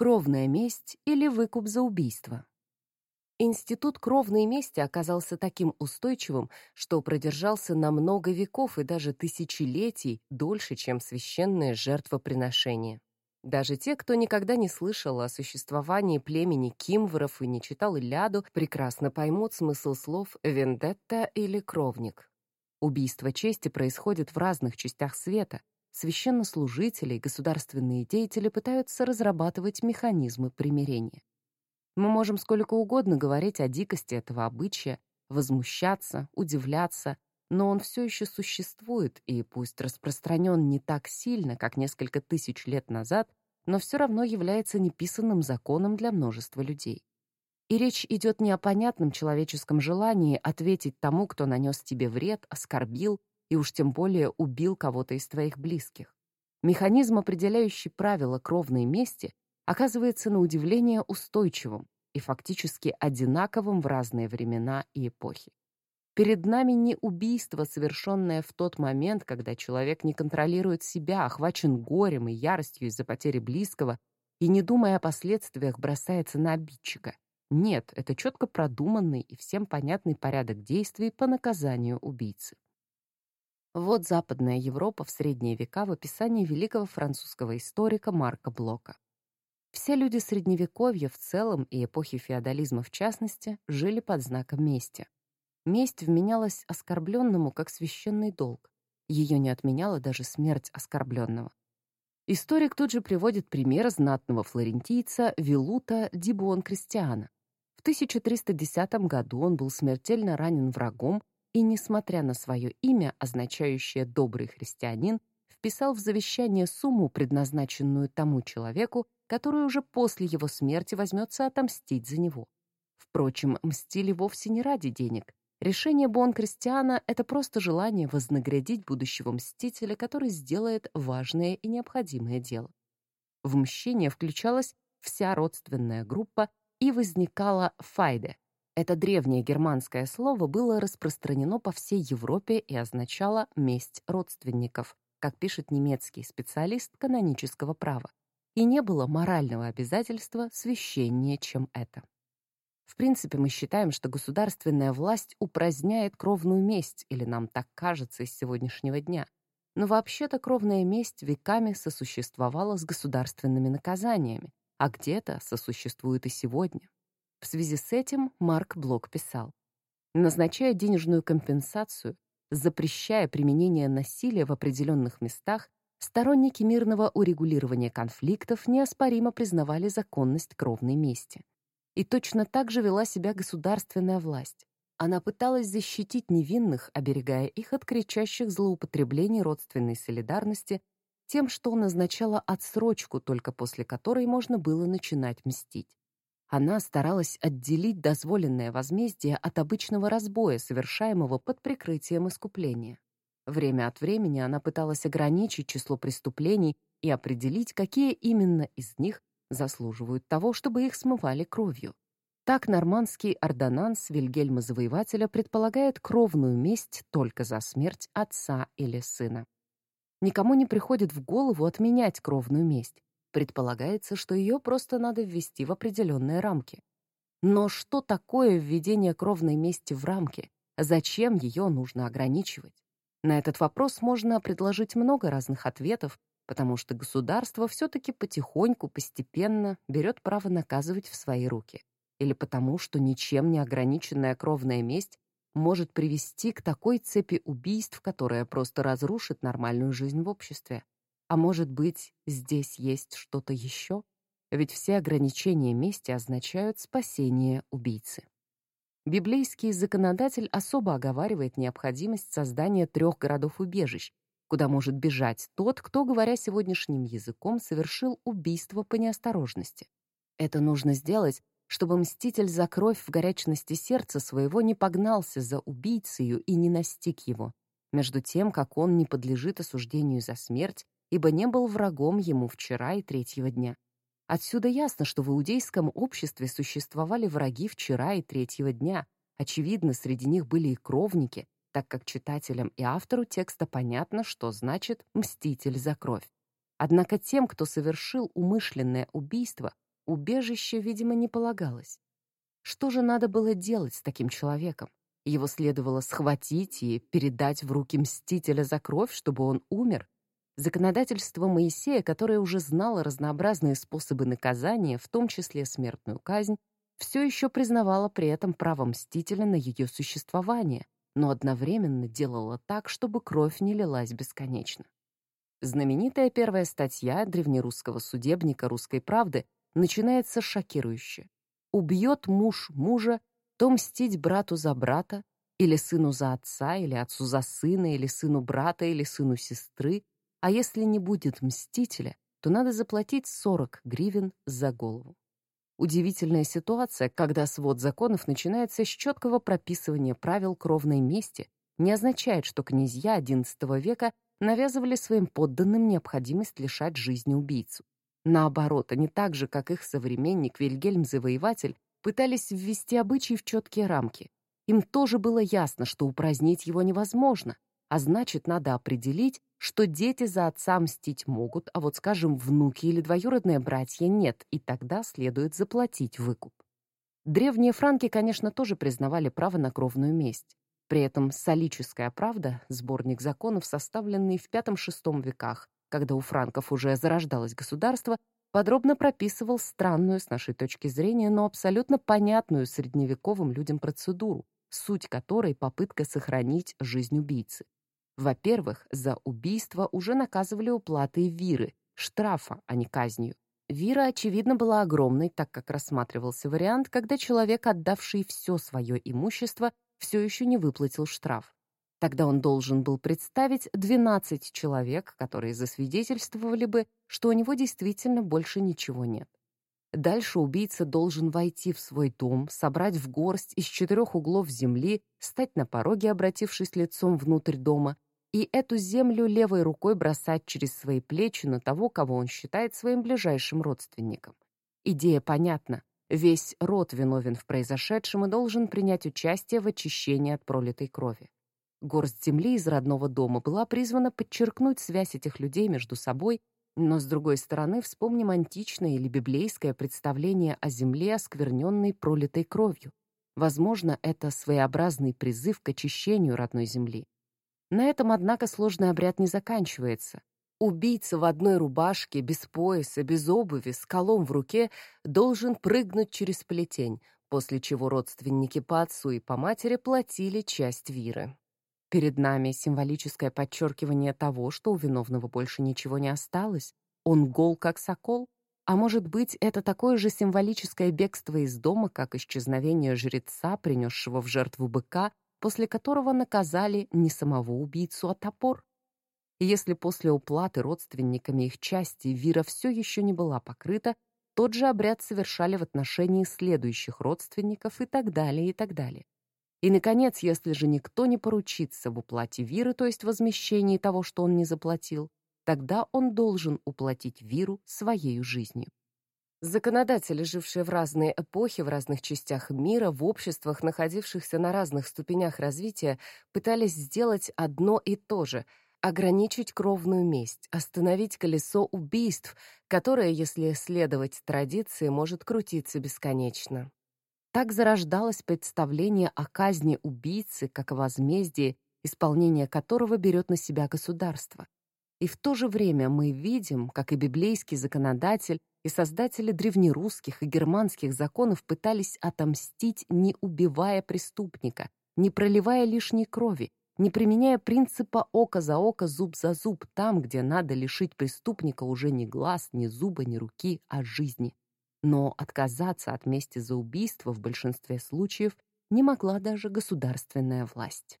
Кровная месть или выкуп за убийство. Институт кровной мести оказался таким устойчивым, что продержался на много веков и даже тысячелетий дольше, чем священное жертвоприношение. Даже те, кто никогда не слышал о существовании племени кимворов и не читал Ильяду, прекрасно поймут смысл слов «вендетта» или «кровник». Убийство чести происходит в разных частях света. Священнослужители и государственные деятели пытаются разрабатывать механизмы примирения. Мы можем сколько угодно говорить о дикости этого обычая, возмущаться, удивляться, но он все еще существует, и пусть распространен не так сильно, как несколько тысяч лет назад, но все равно является неписанным законом для множества людей. И речь идет не о понятном человеческом желании ответить тому, кто нанес тебе вред, оскорбил и уж тем более убил кого-то из твоих близких. Механизм, определяющий правила кровной мести, оказывается на удивление устойчивым и фактически одинаковым в разные времена и эпохи. Перед нами не убийство, совершенное в тот момент, когда человек не контролирует себя, охвачен горем и яростью из-за потери близкого и, не думая о последствиях, бросается на обидчика. Нет, это четко продуманный и всем понятный порядок действий по наказанию убийцы. Вот Западная Европа в средние века в описании великого французского историка Марка Блока. Все люди Средневековья в целом и эпохи феодализма в частности жили под знаком мести. Месть вменялась оскорбленному как священный долг. Ее не отменяла даже смерть оскорбленного. Историк тут же приводит пример знатного флорентийца Вилута Дибуон Кристиана. В 1310 году он был смертельно ранен врагом и, несмотря на свое имя, означающее «добрый христианин», вписал в завещание сумму, предназначенную тому человеку, который уже после его смерти возьмется отомстить за него. Впрочем, мстили вовсе не ради денег. Решение Бон Кристиана — это просто желание вознаградить будущего мстителя, который сделает важное и необходимое дело. В мщение включалась вся родственная группа и возникала файде. Это древнее германское слово было распространено по всей Европе и означало «месть родственников», как пишет немецкий специалист канонического права и не было морального обязательства священнее, чем это. В принципе, мы считаем, что государственная власть упраздняет кровную месть, или нам так кажется из сегодняшнего дня. Но вообще-то кровная месть веками сосуществовала с государственными наказаниями, а где-то сосуществует и сегодня. В связи с этим Марк Блок писал, назначая денежную компенсацию, запрещая применение насилия в определенных местах, Сторонники мирного урегулирования конфликтов неоспоримо признавали законность кровной мести. И точно так же вела себя государственная власть. Она пыталась защитить невинных, оберегая их от кричащих злоупотреблений родственной солидарности тем, что назначала отсрочку, только после которой можно было начинать мстить. Она старалась отделить дозволенное возмездие от обычного разбоя, совершаемого под прикрытием искупления. Время от времени она пыталась ограничить число преступлений и определить, какие именно из них заслуживают того, чтобы их смывали кровью. Так нормандский ордонанс Вильгельма Завоевателя предполагает кровную месть только за смерть отца или сына. Никому не приходит в голову отменять кровную месть. Предполагается, что ее просто надо ввести в определенные рамки. Но что такое введение кровной мести в рамки? Зачем ее нужно ограничивать? На этот вопрос можно предложить много разных ответов, потому что государство все-таки потихоньку, постепенно берет право наказывать в свои руки. Или потому, что ничем не ограниченная кровная месть может привести к такой цепи убийств, которая просто разрушит нормальную жизнь в обществе. А может быть, здесь есть что-то еще? Ведь все ограничения мести означают спасение убийцы. Библейский законодатель особо оговаривает необходимость создания трех городов-убежищ, куда может бежать тот, кто, говоря сегодняшним языком, совершил убийство по неосторожности. Это нужно сделать, чтобы мститель за кровь в горячности сердца своего не погнался за убийцею и не настиг его, между тем, как он не подлежит осуждению за смерть, ибо не был врагом ему вчера и третьего дня. Отсюда ясно, что в иудейском обществе существовали враги вчера и третьего дня. Очевидно, среди них были и кровники, так как читателям и автору текста понятно, что значит «мститель за кровь». Однако тем, кто совершил умышленное убийство, убежище, видимо, не полагалось. Что же надо было делать с таким человеком? Его следовало схватить и передать в руки мстителя за кровь, чтобы он умер? Законодательство Моисея, которое уже знало разнообразные способы наказания, в том числе смертную казнь, все еще признавало при этом право мстителя на ее существование, но одновременно делало так, чтобы кровь не лилась бесконечно. Знаменитая первая статья древнерусского судебника «Русской правды» начинается шокирующе. «Убьет муж мужа, то мстить брату за брата, или сыну за отца, или отцу за сына, или сыну брата, или сыну сестры, а если не будет мстителя, то надо заплатить 40 гривен за голову. Удивительная ситуация, когда свод законов начинается с четкого прописывания правил кровной мести, не означает, что князья XI века навязывали своим подданным необходимость лишать жизни убийцу. Наоборот, они так же, как их современник Вильгельм Завоеватель, пытались ввести обычай в четкие рамки. Им тоже было ясно, что упразднить его невозможно, а значит, надо определить, что дети за отца мстить могут, а вот, скажем, внуки или двоюродные братья нет, и тогда следует заплатить выкуп. Древние франки, конечно, тоже признавали право на кровную месть. При этом «Солическая правда» — сборник законов, составленный в V-VI веках, когда у франков уже зарождалось государство, подробно прописывал странную, с нашей точки зрения, но абсолютно понятную средневековым людям процедуру, суть которой — попытка сохранить жизнь убийцы. Во-первых, за убийство уже наказывали уплатой виры, штрафа, а не казнью. Вира, очевидно, была огромной, так как рассматривался вариант, когда человек, отдавший все свое имущество, все еще не выплатил штраф. Тогда он должен был представить 12 человек, которые засвидетельствовали бы, что у него действительно больше ничего нет. Дальше убийца должен войти в свой дом, собрать в горсть из четырех углов земли, стать на пороге, обратившись лицом внутрь дома, и эту землю левой рукой бросать через свои плечи на того, кого он считает своим ближайшим родственником. Идея понятна. Весь род виновен в произошедшем и должен принять участие в очищении от пролитой крови. Горсть земли из родного дома была призвана подчеркнуть связь этих людей между собой, но, с другой стороны, вспомним античное или библейское представление о земле, оскверненной пролитой кровью. Возможно, это своеобразный призыв к очищению родной земли. На этом, однако, сложный обряд не заканчивается. Убийца в одной рубашке, без пояса, без обуви, с колом в руке должен прыгнуть через плетень, после чего родственники по отцу и по матери платили часть виры. Перед нами символическое подчеркивание того, что у виновного больше ничего не осталось. Он гол, как сокол. А может быть, это такое же символическое бегство из дома, как исчезновение жреца, принесшего в жертву быка, после которого наказали не самого убийцу, а топор. Если после уплаты родственниками их части вира все еще не была покрыта, тот же обряд совершали в отношении следующих родственников и так далее, и так далее. И, наконец, если же никто не поручится в уплате виры, то есть возмещении того, что он не заплатил, тогда он должен уплатить виру своей жизнью. Законодатели, жившие в разные эпохи, в разных частях мира, в обществах, находившихся на разных ступенях развития, пытались сделать одно и то же — ограничить кровную месть, остановить колесо убийств, которое, если следовать традиции, может крутиться бесконечно. Так зарождалось представление о казни убийцы как о возмездии, исполнение которого берет на себя государство. И в то же время мы видим, как и библейский законодатель, и создатели древнерусских и германских законов пытались отомстить, не убивая преступника, не проливая лишней крови, не применяя принципа око за око, зуб за зуб, там, где надо лишить преступника уже не глаз, ни зуба, ни руки, а жизни. Но отказаться от мести за убийство в большинстве случаев не могла даже государственная власть.